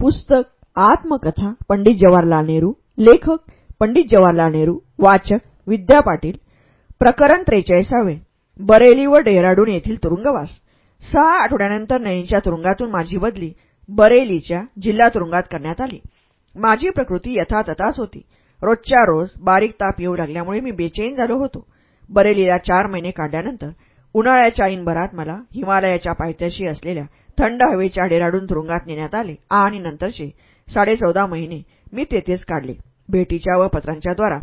पुस्तक आत्मकथा पंडित जवाहरलाल नेहरू लेखक पंडित जवाहरलाल नेहरू वाचक विद्या पाटील प्रकरण त्रेचाळीसावे बरेली व डेहराडून येथील तुरुंगवास. सहा आठवड्यानंतर नयीच्या तुरुंगातून माझी बदली बरेलीच्या जिल्हा तुरुंगात करण्यात आली. माझी प्रकृती यथातथाच होती. रोजच्या रोज बारीक ताप येऊ लागल्यामुळे मी बेचैन झालो होतो. बरेलीला चार महिने काढल्यानंतर उन्हाळ्याच्या ऐनभरात मला हिमालयाच्या पायथ्याशी असलेल्या थंड हवेच्या डेराडून तुरुंगात नेण्यात आले आणि नंतरचे साडेचौदा महिने मी तेथेच काढले. भेटीच्या व पत्रांच्याद्वारा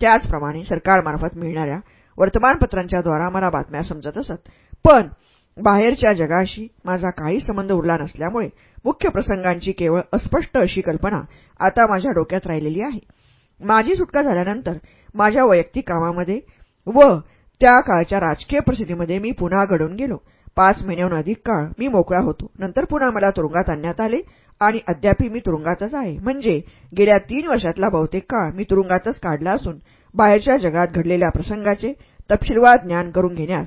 त्याचप्रमाणे सरकारमार्फत मिळणाऱ्या वर्तमानपत्रांच्याद्वारा मला बातम्या समजत असत. पण बाहेरच्या जगाशी माझा काही संबंध उरला नसल्यामुळे मुख्य प्रसंगांची केवळ अस्पष्ट अशी कल्पना आता माझ्या डोक्यात राहिलेली आहे. माझी सुटका झाल्यानंतर माझ्या वैयक्तिक कामामध्ये व त्या काळच्या राजकीय परिस्थितीमध्ये मी पुन्हा घडून गेलो. पाच महिन्याहून अधिक काळ मी मोकळा होतो. नंतर पुन्हा मला तुरुंगात आणण्यात आले आणि अद्यापही मी तुरुंगातच आहे. म्हणजे गेल्या तीन वर्षातला बहुतेक काळ मी तुरुंगातच काढला असून बाहेरच्या जगात घडलेल्या प्रसंगाचे तपशीलवार ज्ञान करून घेण्यास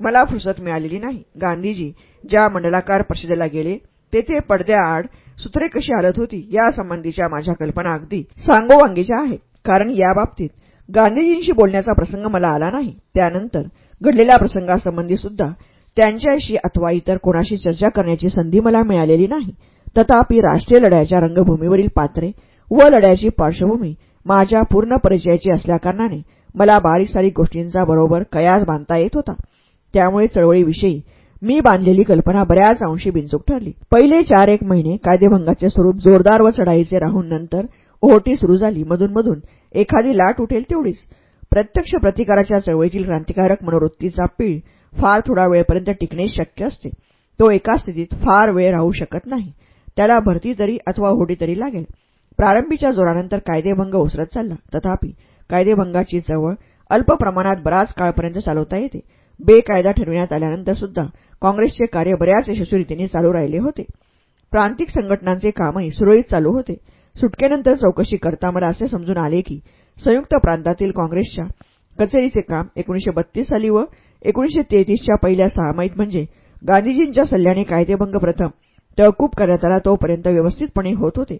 मला फुरसत मिळालेली नाही. गांधीजी ज्या मंडलाकार परिषदेला गेले तेथे पडद्याआड सूत्रे कशी हालत होती यासंबंधीच्या माझ्या कल्पना अगदी सांगोवांगीच्या आहेत. कारण याबाबतीत गांधीजींशी बोलण्याचा प्रसंग मला आला नाही. त्यानंतर घडलेल्या प्रसंगासंबंधी सुद्धा त्यांच्याशी अथवा इतर कोणाशी चर्चा करण्याची संधी मला मिळालेली नाही. तथापि राष्ट्रीय लढ्याच्या रंगभूमीवरील पात्रे व लढ्याची पार्श्वभूमी माझ्या पूर्ण परिचयाची असल्याकारणाने मला बारीक सारीक गोष्टींचा बरोबर कयास बांधता येत होता. त्यामुळे चळवळीविषयी मी बांधलेली कल्पना बऱ्याच अंशी बिनचूक ठरली. पहिले चार एक महिने कायदेभंगाचे स्वरूप जोरदार व चढाईचे राहून नंतर ओहोटी सुरू झाली. मधून मधून एखादी लाट उठेल तेवढीच. प्रत्यक्ष प्रतिकाराच्या चळवळीतील क्रांतिकारक मनोवृत्तीचा पीळ फार थोडा वेळपर्यंत टिकणे शक्य असते. तो एका स्थितीत फार वेळ राहू शकत नाही. त्याला भरती तरी अथवा होडी तरी लागेल. प्रारंभीच्या जोरानंतर कायदेभंग ओसरत चालला. तथापि कायदेभंगाची चळवळ अल्प प्रमाणात बराच काळपर्यंत चालवता येते. बेकायदा ठरविण्यात आल्यानंतर सुद्धा काँग्रेसचे कार्य बऱ्याच यशस्वीरितीने चालू राहिले होते. प्रांतिक संघटनांचे कामही सुरळीत चालू होते. सुटकेनंतर चौकशी करता मला असे समजून आले की संयुक्त प्रांतातील काँग्रेसच्या कचेरीचे काम एकोणीशे बत्तीस साली व एकोणीशे तेहतीसच्या पहिल्या सहामाहीत म्हणजे गांधीजींच्या सल्ल्याने कायदेभंग प्रथम तहकूब करण्यात आला तोपर्यंत व्यवस्थितपणे होत होते.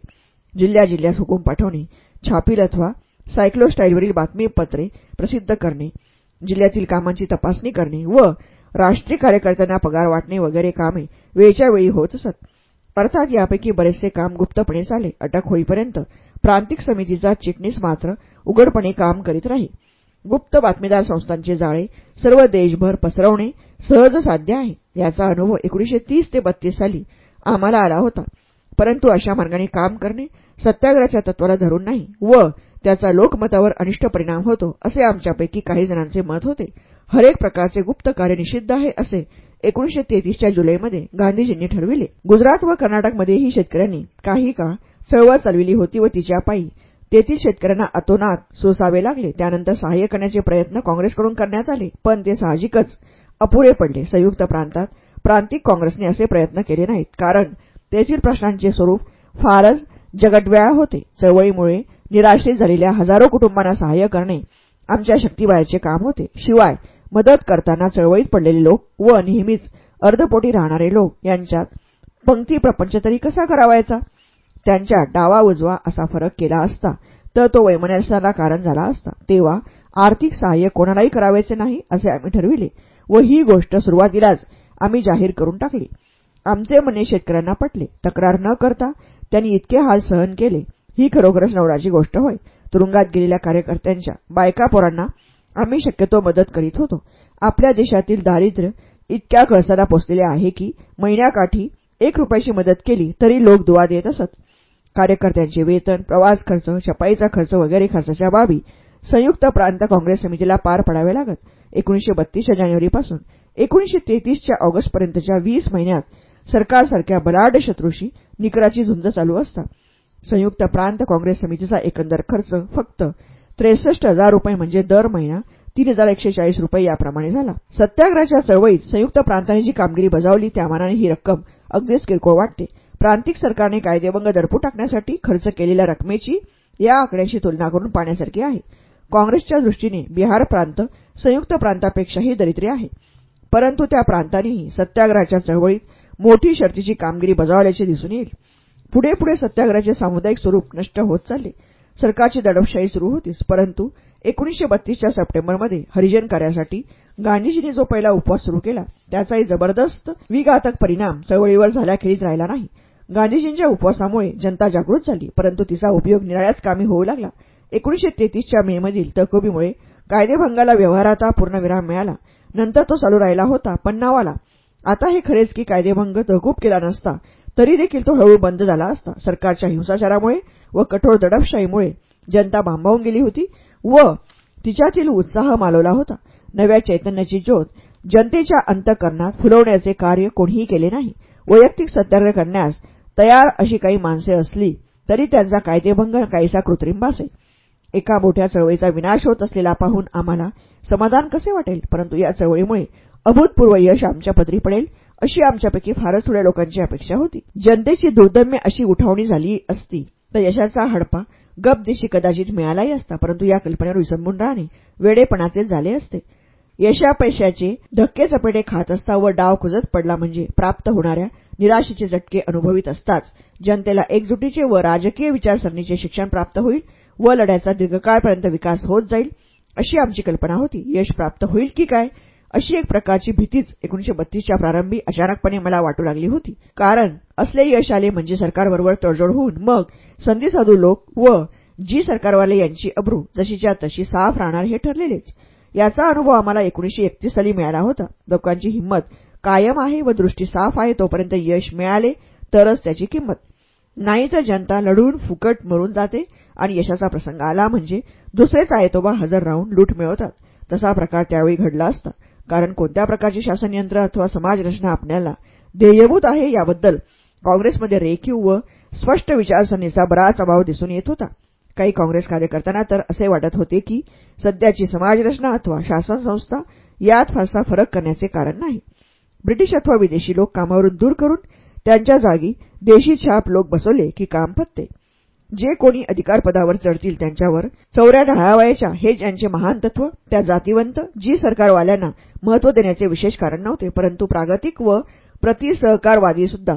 जिल्ह्या जिल्ह्यास हुकूम पाठवणे छापील अथवा सायक्लोस्टाईलवरील बातमीपत्रे प्रसिद्ध करणे जिल्ह्यातील कामांची तपासणी करणे व राष्ट्रीय कार्यकर्त्यांना पगार वाटणे वगैरे कामे वेळच्या वेळी होत असत. अर्थात यापैकी बरेचसे काम गुप्तपणे चाले अटक होईपर्यंत प्रांतिक समितीचा चिटणीस मात्र उघडपणे काम करीत राही. गुप्त बातमीदार संस्थांचे जाळे सर्व देशभर पसरवणे सहज साध्य आहे. याचा अनुभव एकोणीशे तीस ते बत्तीस साली आम्हाला आला होता. परंतु अशा मार्गाने काम करणे सत्याग्रहाच्या तत्वाला धरून नाही व त्याचा लोकमतावर अनिष्ट परिणाम होतो असे आमच्यापैकी काही जणांचे मत होते. हरेक प्रकारचे गुप्त कार्य निषिद्ध आहे असे एकोणीशे तेहतीसच्या जुलैमध्ये गांधीजींनी ठरविले. गुजरात व कर्नाटकमध्येही शेतकऱ्यांनी काही काळ चळवळ चालविली होती व तिच्या पायी तेथील शेतकऱ्यांना अतोनात सोसावे लागले. त्यानंतर सहाय्य करण्याचे प्रयत्न काँग्रेसकडून करण्यात आले पण ते साहजिकच अपुरे पडले. संयुक्त प्रांतात प्रांतिक काँग्रेसने असे प्रयत्न केले नाहीत कारण तेथील प्रश्नांचे स्वरूप फारच जगटव्याळ होते. चळवळीमुळे निराश्रित झालेल्या हजारो कुटुंबांना सहाय्य करणे आमच्या शक्तीबाहेरचे काम होते. शिवाय मदत करताना चळवळीत पडलेले लोक व नेहमीच अर्धपोटी राहणारे लोक यांच्यात पंक्ती प्रपंच तरी कसा करावायचा? त्यांच्या डावा उजवा असा फरक केला असता तर तो वैमनस्याला कारण झाला असता. तेव्हा आर्थिक सहाय्य कोणालाही करावायचे नाही असे आम्ही ठरविले व ही गोष्ट सुरुवातीलाच आम्ही जाहीर करून टाकली. आमचे म्हणणे शेतकऱ्यांना पटले. तक्रार न करता त्यांनी इतके हाल सहन केले. ही खरोखरच नवराची गोष्ट होय. तुरुंगात गेलेल्या कार्यकर्त्यांच्या बायका पोरांना आम्ही शक्यतो मदत करीत होतो. आपल्या देशातील दारिद्र्य इतक्या कळसाला पोचलेले आहे की महिन्याकाठी एक रुपयाची मदत केली तरी लोक दुवा देत असत. कार्यकर्त्यांचे वेतन प्रवास खर्च छपाईचा खर्च वगैरे खर्चाच्या बाबी संयुक्त प्रांत काँग्रेस समितीला पार पडावे लागत. एकोणीशे बत्तीसच्या जानेवारीपासून एकोणीशे तेहतीसच्या ऑगस्टपर्यंतच्या वीस महिन्यात सरकारसारख्या बलाढ्य शत्रूशी निकराची झुंज चालू असता. संयुक्त प्रांत काँग्रेस समितीचा एकंदर खर्च फक्त त्रेसष्ट हजार रुपये म्हणजे दर महिना तीन हजार एकशे चाळीस रुपये याप्रमाणे झाला. सत्याग्रहाच्या चळवळीत संयुक्त प्रांताने जी कामगिरी बजावली त्यामानाने ही रक्कम अगदीच किरकोळ वाटते. प्रांतिक सरकारने कायदेभंग दडपू टाकण्यासाठी खर्च केलेल्या रकमेची या आकड्याशी तुलना करून पाहण्यासारखी आहे. काँग्रेसच्या दृष्टीने बिहार प्रांत संयुक्त प्रांतापेक्षाही दरिद्री आहे. परंतु त्या प्रांतांनीही सत्याग्रहाच्या चळवळीत मोठी शर्तीची कामगिरी बजावल्याचे दिसून येईल. पुढे पुढे सत्याग्रहाचे सामुदायिक स्वरूप नष्ट होत चालले. सरकारची दडपशाही सुरू होतीच परंतु एकोणीसशे बत्तीसच्या सप्टेंबरमध्ये हरिजन कार्यासाठी गांधीजींनी जो पहिला उपवास सुरू केला त्याचाही जबरदस्त विघातक परिणाम चळवळीवर झाल्याखेरीज राहिला नाही. गांधीजींच्या उपवासामुळे जनता जागृत झाली परंतु तिचा उपयोग निराळ्याच कामी होऊ लागला. एकोणीसशे तेहतीसच्या मेमधील तहकुबीमुळे कायदेभंगाला व्यवहाराचा पूर्णविराम मिळाला. नंतर तो चालू राहिला होता पण नावाला आता हे खरेच की कायदेभंग तहकूब केला नसता तरी देखील तो हळू बंद झाला असता. सरकारच्या हिंसाचारामुळे व कठोर दडपशाहीमुळे जनता भांबावून गेली होती व तिच्यातील उत्साह मालवला होता. नव्या चैतन्याची ज्योत जनतेच्या अंतकरणात फुलवण्याचे कार्य कोणीही केले नाही. वैयक्तिक सत्याग्रह करण्यास तयार अशी काही माणसे असली तरी त्यांचा कायदेभंग काहीसा कृत्रिम भासे. एका मोठ्या चळवळीचा विनाश होत असलेला पाहून आम्हाला समाधान कसे वाटेल? परंतु या चळवळीमुळे अभूतपूर्व यश आमच्या पदरी पडेल अशी आमच्यापैकी फारच थोड्या लोकांची अपेक्षा होती. जनतेची दुर्दम्य अशी उठवणी झाली असती तर यशाचा हडपा गपदिशी कदाचित मिळालाही असता परंतु या कल्पनेवर विसंबून राहणे वेडेपणाचे झाले असते. यशापैशाचे धक्के चपेटे खात असता व डाव कुजत पडला म्हणजे प्राप्त होणाऱ्या निराशेचे झटके अनुभवित असताच जनतेला एकजुटीचे व राजकीय विचारसरणीचे शिक्षण प्राप्त होईल व लढ्याचा दीर्घकाळपर्यंत विकास होत जाईल अशी आमची कल्पना होती. यश प्राप्त होईल की काय? अशी एक प्रकारची भीतीच एकोणीशे बत्तीसच्या प्रारंभी अचानकपणे मला वाटू लागली होती. कारण असले यश आले म्हणजे सरकारबरोबर तडजोड होऊन मग संधी साधू लोक व जी सरकारवाले यांची अब्रू जशीच्या तशी साफ राहणार हे ठरलेलेच. याचा अनुभव आम्हाला एकोणीशे एकतीस साली मिळाला होता. लोकांची हिंमत कायम आहे व दृष्टी साफ आहे तोपर्यंत यश मिळाले तरच त्याची किंमत. नाही तर जनता लढून फुकट मरून जाते आणि यशाचा प्रसंग आला म्हणजे दुसरेच आयतोबा हजर राहून लूट मिळवतात. तसा प्रकार त्यावेळी घडला असता. कारण कोणत्या प्रकारची शासनयंत्र अथवा समाजरचना आपल्याला ध्येयभूत आहे याबद्दल काँग्रेसमध्ये रेखीव व स्पष्ट विचारसरणीचा बराच अभाव दिसून येत होता. काही काँग्रेस कार्यकर्त्यांना तर असे वाटत होते की सध्याची समाजरचना अथवा शासन संस्था यात फारसा फरक करण्याचे कारण नाही. ब्रिटिश अथवा विदेशी लोक कामावरून दूर करून त्यांच्या जागी देशी छाप लोक बसवले की काम पत्ते. जे कोणी अधिकारपदावर चढतील त्यांच्यावर चौऱ्या ढाळावायच्या हे ज्यांचे महान तत्व त्या जातीवंत जी सरकारवाल्यांना महत्त्व देण्याचे विशेष कारण नव्हते परंतु प्रागतिक व प्रतिसहकारवादी सुद्धा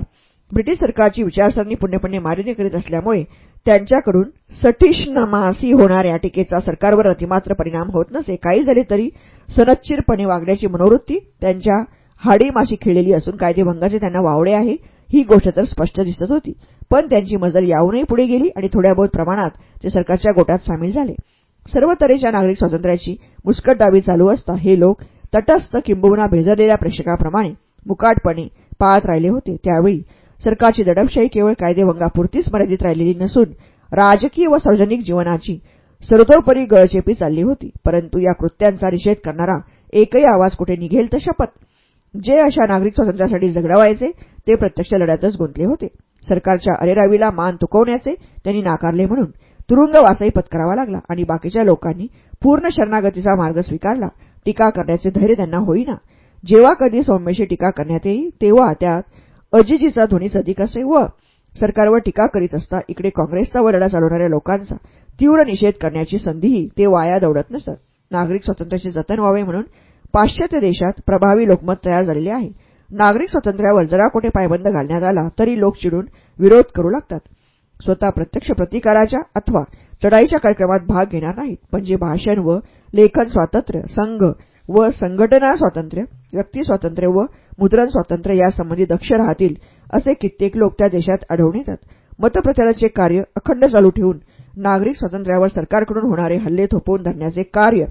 ब्रिटिश सरकारची विचारसरणी पूर्णपणे मारिने करीत असल्यामुळे त्यांच्याकडून सठिष्णमासी होणाऱ्या टीकेचा सरकारवर अतिमात्र परिणाम होत नसे. काही झाले तरी सनच्चिरपणे वागण्याची मनोवृत्ती त्यांच्या हाडीमाशी खेळलेली असून कायदेभंगाचे त्यांना वावडे आहे. ही गोष्ट तर स्पष्ट दिसत होती. पण त्यांची मजल याहूनही पुढे गेली आणि थोड्या बहुत प्रमाणात ते सरकारच्या गोटात सामील झाले. सर्व तऱ्हेच्या नागरिक स्वातंत्र्याची मुस्कटदाबी चालू असता हे लोक तटस्थ किंबहुना भेदरलेल्या प्रेक्षकाप्रमाणे मुकाटपणे पाळत राहिले होते. त्यावेळी सरकारची दडपशाही केवळ कायदेभंगापुरतीच मर्यादित राहिलेली नसून राजकीय व सार्वजनिक जीवनाची सर्वतोपरी गळचेपी चालली होती. परंतु या कृत्यांचा निषेध करणारा एकही आवाज कुठे निघेल तर शपथ जे अशा नागरिक स्वातंत्र्यासाठी झगडावायचे ते प्रत्यक्ष लढ्यातच गुंतले होते. सरकारच्या अरेरावीला मान तुकवण्याचे त्यांनी नाकारले म्हणून तुरुंगवासही पत्करावा लागला आणि बाकीच्या लोकांनी पूर्ण शरणागतीचा मार्ग स्वीकारला. टीका करण्याचे धैर्य त्यांना होईना. जेव्हा कधी सौम्यशी टीका करण्यात येईल तेव्हा त्यात अजिजीचा ध्वनीच अधिक असे व सरकारवर टीका करीत असता इकडे काँग्रेसचा वरडा चालवणाऱ्या लोकांचा तीव्र निषेध करण्याची संधीही ते वाया दौडत नसत. नागरिक स्वातंत्र्याचे जतन व्हावे म्हणून पाश्चात्य देशात प्रभावी लोकमत तयार झालेले आहे. नागरिक स्वातंत्र्यावर जरा कोठे पायबंद घालण्यात आला तरी लोक चिडून विरोध करू लागतात. स्वतः प्रत्यक्ष प्रतिकाराच्या अथवा चढाईच्या कार्यक्रमात भाग घेणार नाहीत पण जे भाषण व लेखन स्वातंत्र्य संघ व संघटना स्वातंत्र्य व्यक्ती स्वातंत्र्य व मुद्रण स्वातंत्र्य यासंबंधी दक्ष राहतील असे कित्येक लोक त्या देशात आढळून येतात. मतप्रचाराचे कार्य अखंड चालू ठेवून नागरिक स्वातंत्र्यावर सरकारकडून होणारे हल्ले थोपवून धरण्याचे कार्य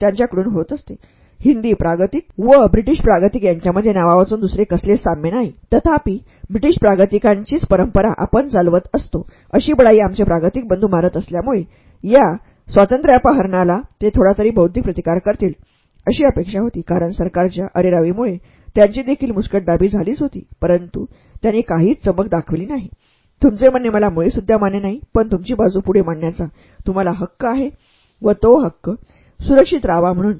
त्यांच्याकडून होत असते. हिंदी प्रागतिक व ब्रिटिश प्रागतिक यांच्यामध्ये नावावाचून दुसरे कसले साम्य नाही. तथापि ब्रिटिश प्रागतिकांचीच परंपरा आपण चालवत असतो अशी बडाई आमचे प्रागतिक बंधू मारत असल्यामुळे या स्वातंत्र्यापहरणाला ते थोडा तरी बौद्धिक प्रतिकार करतील अशी अपेक्षा होती. कारण सरकारच्या अरेरावीमुळे त्यांची देखील मुस्कटदाबी झालीच होती परंतु त्यांनी काहीच चमक दाखवली नाही. तुमचे म्हणणे मला मुळे सुद्धा मान्य नाही पण तुमची बाजू पुढे मांडण्याचा तुम्हाला हक्क आहे व तो हक्क सुरक्षित राहावा म्हणून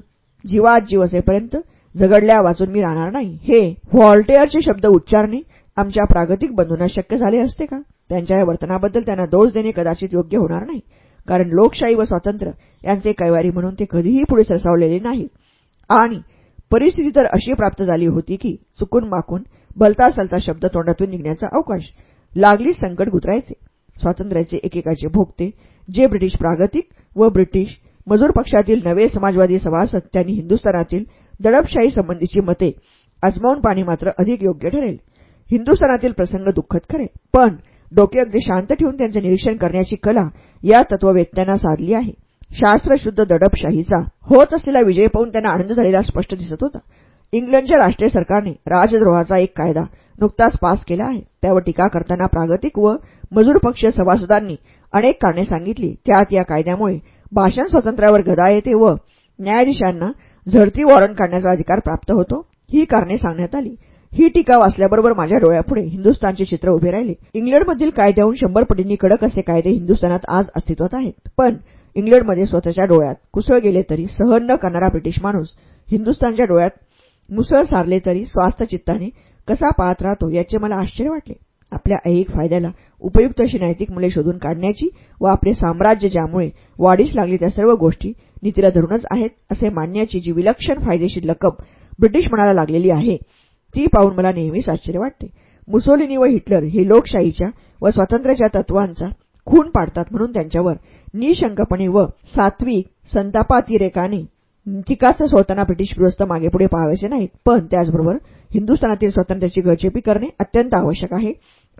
जीवात जीव असेपर्यंत झगडल्या वाचून मी राहणार नाही. हे व्हॉल्टेअरचे शब्द उच्चारणे आमच्या प्रागतिक बंधूंना शक्य झाले असते का? त्यांच्या या वर्तनाबद्दल त्यांना दोष देणे कदाचित योग्य होणार नाही. कारण लोकशाही व स्वातंत्र्य यांचे कैवारी म्हणून ते कधीही पुढे सरसावलेले नाही. आणि परिस्थिती तर अशी प्राप्त झाली होती की चुकून माकून भलता सलता शब्द तोंडातून निघण्याचा अवकाश लागलीच संकट गुतरायचे. स्वातंत्र्याचे एकेकाचे भोगते जे ब्रिटिश प्रागतिक व ब्रिटिश मजूर पक्षातील नवे समाजवादी सभासद त्यांनी हिंदुस्थानातील दडपशाही संबंधीची मते आजमावून पाणी मात्र अधिक योग्य ठरेल. हिंदुस्थानातील प्रसंग दुःखद खरे पण डोके अगदी शांत ठेवून त्यांचे निरीक्षण करण्याची कला या तत्ववेत्यांना साधली आहे. शास्त्रशुद्ध दडपशाहीचा होत असलेला विजय पाहून त्यांना आनंद झालेला स्पष्ट दिसत होता. इंग्लंडच्या राष्ट्रीय सरकारने राजद्रोहाचा एक कायदा नुकताच पास केला आहे. त्यावर टीका करताना प्रागतिक व मजूर पक्ष सभासदांनी अनेक कारणे सांगितली. त्यात या कायद्यामुळे भाषण स्वातंत्र्यावर गदा येते व न्यायाधीशांना झडती वॉरंट काढण्याचा अधिकार प्राप्त होतो. ही कारणे सांगण्यात आली. ही टीका वाचल्याबरोबर माझ्या डोळ्यापुढे हिंदुस्थानचे चित्र उभे राहिले. इंग्लंडमधील कायद्याहून शंभर पटींनी कडक असे कायदे हिंदुस्थानात आज अस्तित्वात आहेत. पण इंग्लंडमध्ये स्वतःच्या डोळ्यात कुसळ गेले तरी सहन न करणारा ब्रिटिश माणूस हिंदुस्थानच्या डोळ्यात मुसळ सारले तरी स्वास्थ चित्ताने कसा पाहत राहतो याचे मला आश्चर्य वाटले. आपल्या ऐहिक फायद्याला उपयुक्त अशी नैतिक मुले शोधून काढण्याची व आपले साम्राज्य ज्यामुळे वाढीस लागले त्या सर्व गोष्टी नीतीला धरूनच आहेत असे मानण्याची जी विलक्षण फायदेशीर लकब ब्रिटिश मनाला लागलेली आहे ती पाहून मला नेहमीच आश्चर्य वाटते. मुसोलिनी व हिटलर हे लोकशाहीच्या व स्वातंत्र्याच्या तत्वांचा खून पाडतात म्हणून त्यांच्यावर निशंकपणे व सात्विक संतापातिरेकाने टीकास्त्र सोडताना ब्रिटिश गृहस्थ मागेपुढे पाहायचे नाहीत. पण त्याचबरोबर हिंदुस्थानातील स्वातंत्र्याची गळचेपी करणे अत्यंत आवश्यक आहे.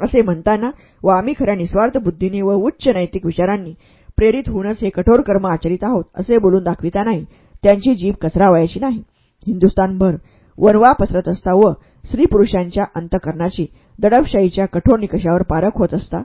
असे म्हणताना व आम्ही खऱ्या निस्वार्थ बुद्धीने व उच्च नैतिक विचारांनी प्रेरित होऊनच हे कठोर कर्म आचरित आहोत असे बोलून दाखवितानाही त्यांची जीभ कचरावायची नाही. हिंदुस्थानभर वरवा पसरत असता व स्त्री पुरुषांच्या अंतकरणाची दडपशाहीच्या कठोर निकषावर पारख होत असता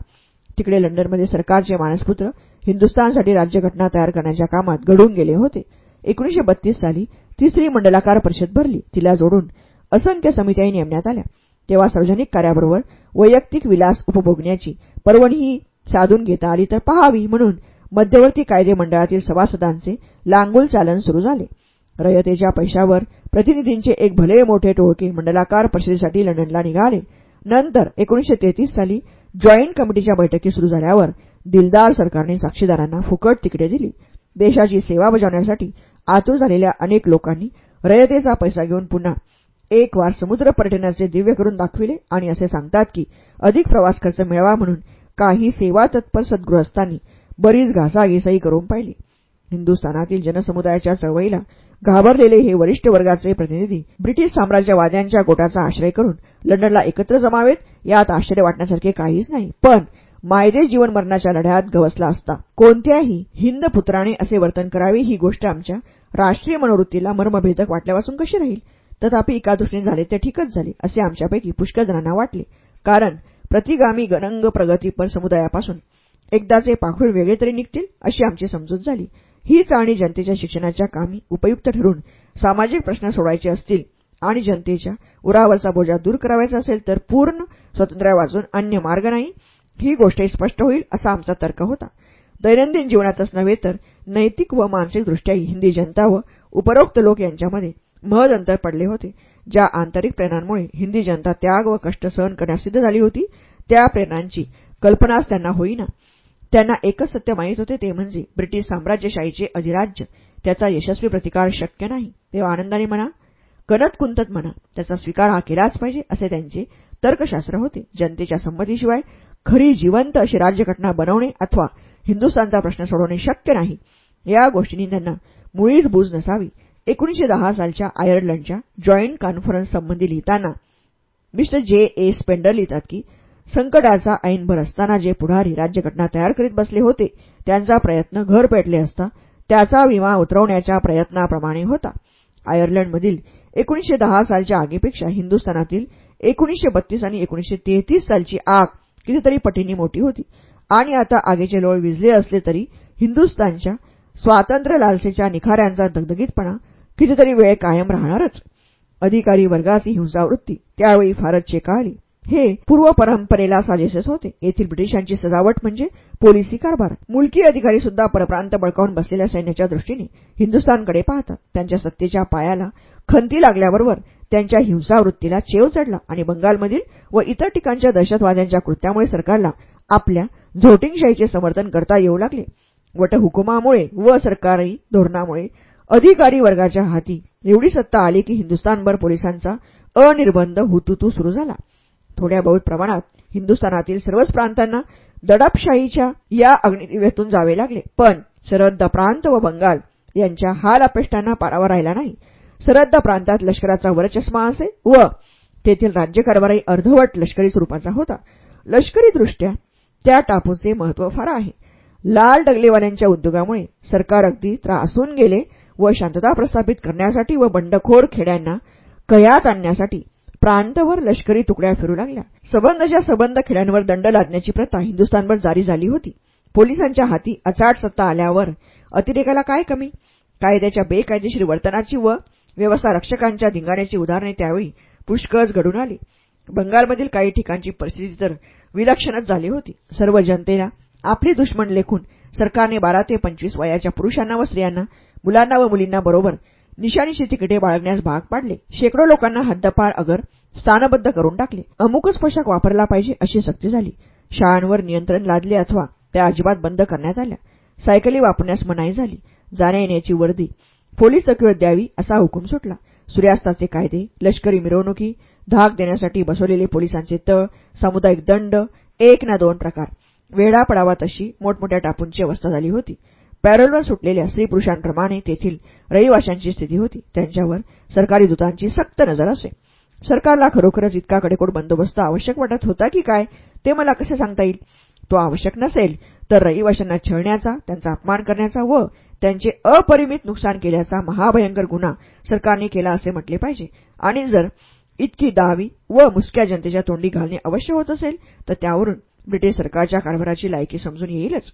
तिकडे लंडनमध्ये सरकारचे मानसपुत्र हिंदुस्थानसाठी राज्यघटना तयार करण्याच्या कामात घडून गेले होते. एकोणीशे बत्तीस साली तिसरी मंडलाकार परिषद भरली. तिला जोडून असंख्य समित्याही नेमण्यात आल्या. तेव्हा सार्वजनिक कार्याबरोबर वैयक्तिक विलास उपभोगण्याची परवानही साधून घेता आली तर पहावी म्हणून मध्यवर्ती कायदे मंडळातील सभासदांचे लांगुल चालन सुरू झाले. रयतेच्या पैशावर प्रतिनिधींचे एक भले मोठे टोळके मंडलाकार परिषदेसाठी लंडनला निघाले. नंतर एकोणीशे तेहतीस साली जॉईंट कमिटीच्या बैठकी सुरू झाल्यावर दिलदार सरकारने साक्षीदारांना फुकट तिकडे दिली. देशाची सेवा बजावण्यासाठी आतुर झालेल्या अनेक लोकांनी रयतेचा पैसा घेऊन पुन्हा एक वार समुद्र पर्यटनाचे दिव्य करून दाखविले आणि असे सांगतात की अधिक प्रवास खर्च मिळावा म्हणून काही सेवा तत्पर सद्गृहस्थांनी बरीच घासाघिसाई करून पाहिली. हिंदुस्थानातील जनसमुदायाच्या चळवळीला घाबरलेले हे वरिष्ठ वर्गाचे प्रतिनिधी ब्रिटिश साम्राज्यवाद्यांच्या गोटाचा आश्रय करून लंडनला एकत्र जमावेत यात आश्चर्य वाटण्यासारखे काहीच नाही. पण मायदे जीवन मरणाच्या लढ्यात गवसला असता. कोणत्याही हिंद पुत्राने असे वर्तन करावे ही गोष्ट आमच्या राष्ट्रीय मनोवृत्तीला मर्मभेदक वाटल्यापासून कशी राहील? तथापि एका दृष्टीने झाले ते ठीकच झाले असे आमच्यापैकी पुष्कळ जणांना वाटले. कारण प्रतिगामी गणंग प्रगतीपर समुदायापासून एकदाचे पाखूळ वेगळे तरी निघतील अशी आमची समजूत झाली. हीच आणि जनतेच्या शिक्षणाच्या कामी उपयुक्त ठरून सामाजिक प्रश्न सोडायचे असतील आणि जनतेच्या उरावरचा बोजा दूर करावायचा असेल तर पूर्ण स्वातंत्र्य वाचून अन्य मार्ग नाही ही गोष्टही स्पष्ट होईल असा आमचा तर्क होता. दैनंदिन जीवनातच नव्हे तर नैतिक व मानसिकदृष्ट्याही हिंदी जनता व उपरोक्त लोक यांच्यामध्ये महद अंतर पडले होते. ज्या आंतरिक प्रेरणांमुळे हिंदी जनता त्याग व कष्ट सहन करण्यास सिद्ध झाली होती त्या प्रेरणांची कल्पनाच त्यांना होईना. त्यांना एकच सत्य माहीत होते ते म्हणजे ब्रिटिश साम्राज्यशाहीचे अधिराज्य. त्याचा यशस्वी प्रतिकार शक्य नाही. तेव्हा आनंदाने म्हणा कणत कुंतत म्हणा त्याचा स्वीकार हा केलाच पाहिजे असे त्यांचे तर्कशास्त्र होते. जनतेच्या संमतीशिवाय खरी जिवंत अशी राज्यघटना बनवणे अथवा हिंदुस्थानचा प्रश्न सोडवणे शक्य नाही. या गोष्टींनी त्यांना मुळीच बूज नसावी. एकोणीशे दहा सालच्या आयर्लंडच्या जॉईंट कॉन्फरन्स संबंधी लिहिताना मिस्टर जे ए स्पेंडर लिहितात की संकटाचा ऐनभर असताना जे पुढारी राज्यघटना तयार करीत बसले होते त्यांचा प्रयत्न घर पेटले असता त्याचा विमा उतरवण्याच्या प्रयत्नाप्रमाणे होता. आयर्लंडमधील एकोणीशे दहा सालच्या आगीपेक्षा हिंदुस्थानातील एकोणीशे बत्तीस आणि एकोणीशे तेहतीस सालची आग कितीतरी पटींनी मोठी होती. आणि आता आगीचे लोळ विजले असले तरी हिंदुस्थानच्या स्वातंत्र्य लालसेच्या निखाऱ्यांचा दगदगीतपणा कितीतरी वेळ कायम राहणारच. अधिकारी वर्गाची हिंसावृत्ती त्यावेळी फारच चेकाळली. हे पूर्व परंपरेला साजेसेच होते. येथील ब्रिटिशांची सजावट म्हणजे पोलिसी कारभार. मुलकी अधिकारी सुद्धा परप्रांत बळकावून बसलेल्या सैन्याच्या दृष्टीने हिंदुस्थानकडे पाहतात. त्यांच्या सत्तेच्या पायाला खंती लागल्याबरोबर त्यांच्या हिंसावृत्तीला चेव चढला आणि बंगालमधील व इतर ठिकाणच्या दहशतवाद्यांच्या कृत्यामुळे सरकारला आपल्या झोटिंगशाहीचे समर्थन करता येऊ लागले. वटहुकुमामुळे व सरकारी धोरणामुळे अधिकारी वर्गाच्या हाती एवढी सत्ता आली की हिंदुस्थानभर पोलिसांचा अनिर्बंध हुतुतू सुरू झाला. थोड्या बहुत प्रमाणात हिंदुस्थानातील सर्वच प्रांतांना दडपशाहीच्या या अग्निदिव्यातून जावे लागले. पण सरहद्द प्रांत व बंगाल यांच्या हाल अपेष्टांना पारावा राहिला नाही. सरहद्द प्रांतात लष्कराचा वरचष्मा असे व तेथील राज्यकारभारही अर्धवट लष्करी स्वरूपाचा होता. लष्करीदृष्ट्या त्या टापूचे महत्त्व फार आहे. लाल डगलेवाल्यांच्या उद्योगामुळे सरकार अगदी त्रासून गेले व शांतता प्रस्थापित करण्यासाठी व बंडखोर खेड्यांना कयात आणण्यासाठी प्रांतवर लष्करी तुकड्या फिरू लागल्या. सबंधच्या सबंध खेड्यांवर दंड लादण्याची प्रथा हिंदुस्थानभर जारी झाली होती. पोलिसांच्या हाती अचाट सत्ता आल्यावर अतिरेकाला काय कमी? कायद्याच्या बेकायदेशीर वर्तनाची व व्यवस्था रक्षकांच्या धिंगाण्याची उदाहरणे त्यावेळी पुष्कळच घडून आली. बंगालमधील काही ठिकाणची परिस्थिती तर विलक्षणच झाली होती. सर्व जनतेला आपली दुश्मन लेखून सरकारने बारा ते पंचवीस वयाच्या पुरुषांना व स्त्रियांना मुलांना व मुलींना बरोबर निशाणीची तिकिटे बाळगण्यास भाग पाडले. शेकडो लोकांना हद्दपार अगर स्थानबद्ध करून टाकले. अमुकच पोशाख वापरला पाहिजे अशी सक्ती झाली. शाळांवर नियंत्रण लादले अथवा त्या अजिबात बंद करण्यात आल्या. सायकली वापरण्यास मनाई झाली. जाण्यायेण्याची वर्दी. पोलीस चक्रीवर द्यावी असा हुकूम सुटला. सूर्यास्ताचे कायदे लष्करी मिरवणुकी धाक देण्यासाठी बसवलेले पोलिसांचे तळ सामुदायिक दंड एक ना दोन प्रकार. वेढा पडावा तशी मोठमोठ्या टापूंची अवस्था झाली होती. पॅरोलवर सुटलेल्या स्त्री पुरुषांप्रमाणे तेथील रहिवाशांची स्थिती होती. त्यांच्यावर सरकारी दूतांची सक्त नजर असे. सरकारला खरोखरच इतका कडेकोट बंदोबस्त आवश्यक वाटत होता की काय ते मला कसे सांगता येईल? तो आवश्यक नसेल तर रहिवाशांना छळण्याचा त्यांचा अपमान करण्याचा व त्यांचे अपरिमित नुकसान केल्याचा महाभयंकर गुन्हा सरकारने केला असे म्हटले पाहिजे. आणि जर इतकी दावी व मुसक्या जनतेच्या तोंडी घालणे अवश्य होत असेल तर त्यावरून ब्रिटिश सरकारच्या कारभाराची लायकी समजून येईलच.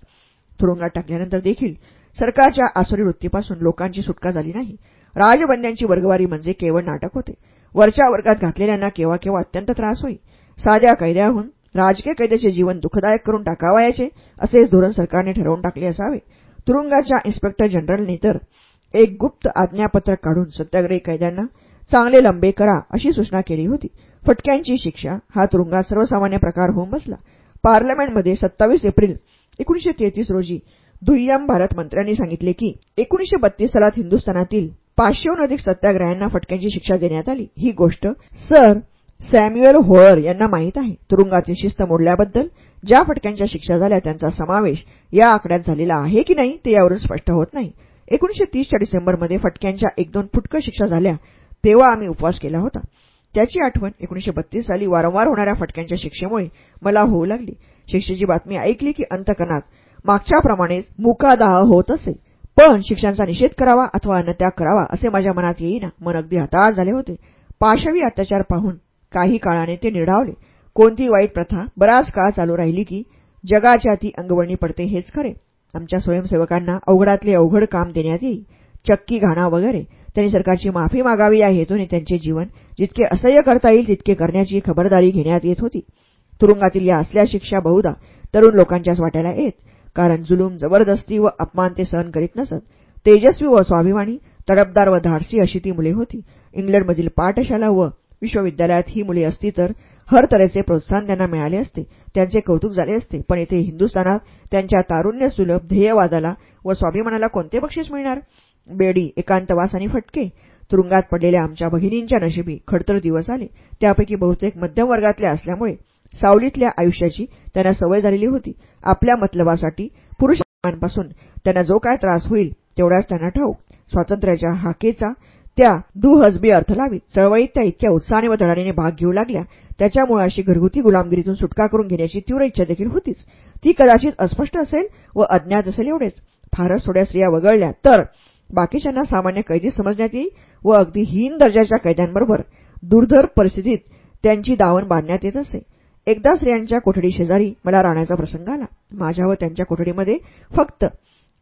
तुरुंगात टाकल्यानंतर देखील सरकारच्या आसुरी वृत्तीपासून लोकांची सुटका झाली नाही. राजबंद्यांची वर्गवारी म्हणजे केवळ नाटक होते. वरच्या वर्गात घातलेल्यांना केव्हा केव्हा अत्यंत त्रास होई. साध्या कैद्याहून राजकीय कैद्याचे जीवन दुःखदायक करून टाकावायचे असेच धोरण सरकारने ठरवून टाकले असावे. तुरुंगाच्या इन्स्पेक्टर जनरलने तर एक गुप्त आज्ञापत्रक काढून सत्याग्रही कैद्यांना चांगले लंबे करा अशी सूचना केली होती. फटक्यांची शिक्षा हा तुरुंगात सर्वसामान्य प्रकार होऊन बसला. पार्लमेंटमध्ये सत्तावीस एप्रिल एकोणीशे तेहतीस रोजी दुय्यम भारत मंत्र्यांनी सांगितले की एकोणीशे बत्तीस सालात हिंदुस्थानातील पाचशेहून अधिक सत्याग्रह्यांना फटक्यांची शिक्षा देण्यात आली. ही गोष्ट सर सॅम्युएल होळर यांना माहीत आहे. तुरुंगातील शिस्त मोडल्याबद्दल ज्या फटक्यांच्या शिक्षा झाल्या त्यांचा समावेश या आकड्यात झालेला आहे की नाही ते यावरून स्पष्ट होत नाही. एकोणीशे तीसच्या डिसेंबरमध्ये फटक्यांच्या एक दोन फुटकं शिक्षा झाल्या तेव्हा आम्ही उपवास केला होता. त्याची आठवण एकोणीशे बत्तीस साली वारंवार होणाऱ्या फटक्यांच्या शिक्षेमुळे मला होऊ लागली. शिक्षेची बातमी ऐकली की अंतकनात मागच्याप्रमाणेच मुकादाह होत असे. पण शिक्षांचा निषेध करावा अथवा अन्नत्याग करावा असे माझ्या मनात येईना. मन अगदी हताश झाले होते. पाशवी अत्याचार पाहून काही काळाने ते निर्ढावले कोणती वाईट प्रथा? बराच काळ चालू राहिली की जगाच्या ती अंगवळणी पडते हेच खरे. आमच्या स्वयंसेवकांना अवघडातले अवघड काम देण्यात येईल. चक्की घाणा वगैरे. त्यांनी सरकारची माफी मागावी या हेतूने त्यांचे जीवन जितके असह्य करता येईल तितके करण्याची खबरदारी घेण्यात येत होती. तुरुंगातील या असल्या शिक्षा बहुधा तरुण लोकांच्याच वाट्याला येत. कारण जुलूम जबरदस्ती व अपमान ते सहन करीत नसत. तेजस्वी व स्वाभिमानी तडपदार व धाडसी अशी ती मुले होती. इंग्लंडमधील पाठशाला व विश्वविद्यालयात ही मुले असती तर हर तऱ्हेचे प्रोत्साहन त्यांना मिळाले असते. त्यांचे कौतुक झाले असते. पण येथे हिंदुस्थानात त्यांच्या तारुण्य सुलभ ध्येयवादाला व स्वाभिमानाला कोणते बक्षीस मिळणार? बेडी एकांतवास आणि फटके. तुरुंगात पडलेल्या आमच्या भगिनींच्या नशिबी खडतर दिवस आले. त्यापैकी बहुतेक मध्यम वर्गातल्या असल्यामुळे सावलीतल्या आयुष्याची त्यांना सवय झालेली होती. आपल्या मतलबासाठी पुरुषांपासून त्यांना जो काय त्रास होईल तेवढ्याच त्यांना ठाऊक. स्वातंत्र्याच्या हाकेचा त्या दुहजबी अर्थ लावीत. चळवळीत त्या इतक्या उत्साहाने व धडाडीने भाग घेऊ लागल्या. त्याच्यामुळे अशी घरगुती गुलामगिरीतून सुटका करून घेण्याची तीव्र इच्छा देखील होतीच. ती कदाचित अस्पष्ट असेल व अज्ञात असेल एवढेच. फारच थोड्या स्त्रिया वगळल्या तर बाकीच्यांना सामान्य कैदी समजण्यात येईल व अगदी हीन दर्जाच्या कैद्यांबरोबर दुर्धर परिस्थितीत त्यांची दावण बांधण्यात येत असे. एकदा स्त्रियांच्या कोठडी शेजारी मला राहण्याचा प्रसंग आला. माझ्या व त्यांच्या कोठडीमध्ये फक्त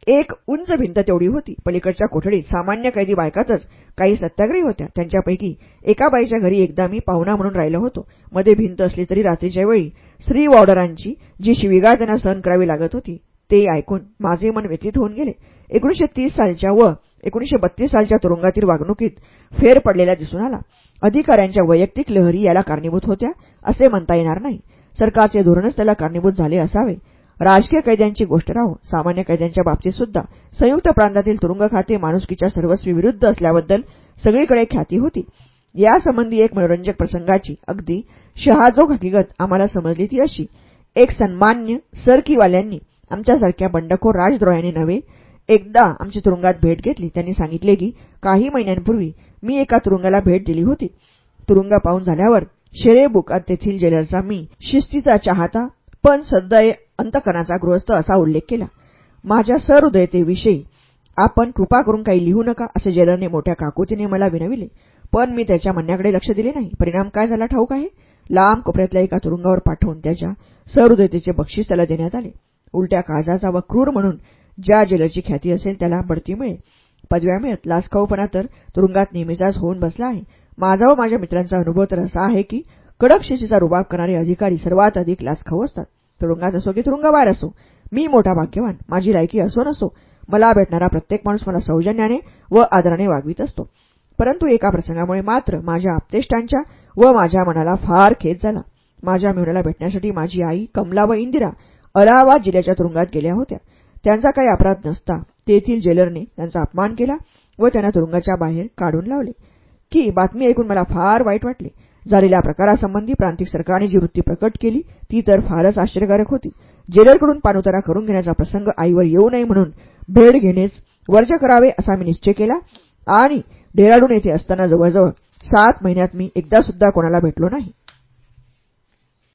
एक उंच भिंत तेवढी होती. पलीकडच्या कोठडीत सामान्य कैदी बायकातच काही सत्याग्रही होत्या. त्यांच्यापैकी एका बाईच्या घरी एकदा मी पाहुणा म्हणून राहिलो होतो. मध्ये भिंत असली तरी रात्रीच्या वेळी स्त्री वॉर्डरांची जी शिविगाळ त्यांना सहन करावी लागत होती ते ऐकून माझे मन व्यतीत होऊन गेले. एकोणीशे तीस सालच्या व एकोणीशे बत्तीस सालच्या तुरुंगातील वागणुकीत फेर पडलेला दिसून आला. अधिकाऱ्यांच्या वैयक्तिक लहरी याला कारणीभूत होत्या असे म्हणता येणार नाही. सरकारचे धोरणच त्याला कारणीभूत झाले असावे. राजकीय कैद्यांची गोष्ट राहो सामान्य कैद्यांच्या बाबतीत सुद्धा. संयुक्त प्रांतातील तुरुंग खाते माणुसकीच्या सर्वस्वी विरुद्ध असल्याबद्दल सगळीकडे ख्याती होती. यासंबंधी एक मनोरंजक प्रसंगाची अगदी शहाजोग हकीकत आम्हाला समजली ती अशी. एक सन्मान्य सरकीवाल्यांनी आमच्यासारख्या बंडखोर राजद्रोहाने नव्हे एकदा आमची तुरुंगात भेट घेतली. त्यांनी सांगितले की काही महिन्यांपूर्वी मी एका तुरुंगाला भेट दिली होती. तुरुंग पाहून झाल्यावर शेरेबुकात तेथील जेलरचा मी शिस्तीचा चाहता पण सदय अंतकणाचा गृहस्थ असा उल्लेख केला. माझ्या सहृदयतेविषयी आपण कृपा करून काही लिहू नका असे जेलरने मोठ्या काकुतीने मला विनविले. पण मी त्याच्या म्हणण्याकडे लक्ष दिले नाही. परिणाम काय झाला ठाऊक आहे? लांब कोपऱ्यातल्या एका तुरुंगावर पाठवून त्याच्या सहृदयतेचे बक्षीस त्याला देण्यात आले. उलट्या काळजाचा व क्रूर म्हणून ज्या जेलरची ख्याती असेल त्याला बढती मिळेल. पदव्या मिळत लाचखाऊपणा तर तुरुंगात नेहमीचाच होऊन बसला आहे. माझा व माझ्या मित्रांचा अनुभव तर असा आहे की कडक शिस्तीचा रुबाब करणारे अधिकारी सर्वात अधिक लाचखाऊ असतात. तुरुंगात असो की तुरुंगाबाहेर असो मी मोठा भाग्यवान माझी लायकी असो नसो मला भेटणारा प्रत्येक माणूस मला सौजन्याने व आदराने वागवित असतो. परंतु एका प्रसंगामुळे मात्र माझ्या आपतेष्टांच्या व माझ्या मनाला फार खेद झाला. माझ्या मेहुण्याला भेटण्यासाठी माझी आई कमला व इंदिरा अलाहाबाद जिल्ह्याच्या तुरुंगात गेल्या होत्या. त्यांचा काही अपराध नसता तेथील जेलरने त्यांचा अपमान केला व त्यांना तुरुंगाच्या बाहेर काढून लावले. की बातमी ऐकून मला फार वाईट वाटले. झालेल्या प्रकारासंबंधी प्रांतिक सरकारने जी वृत्ती प्रकट केली ती तर फारच आश्चर्यकारक होती. जेलरकडून पाणउतारा करून घेण्याचा प्रसंग आईवर येऊ नये म्हणून भेड घेणेच वर्ज करावे असा मी निश्चय केला. आणि डेहराडून येथे असताना जवळजवळ सात महिन्यात मी एकदा सुद्धा कोणाला भेटलो नाही.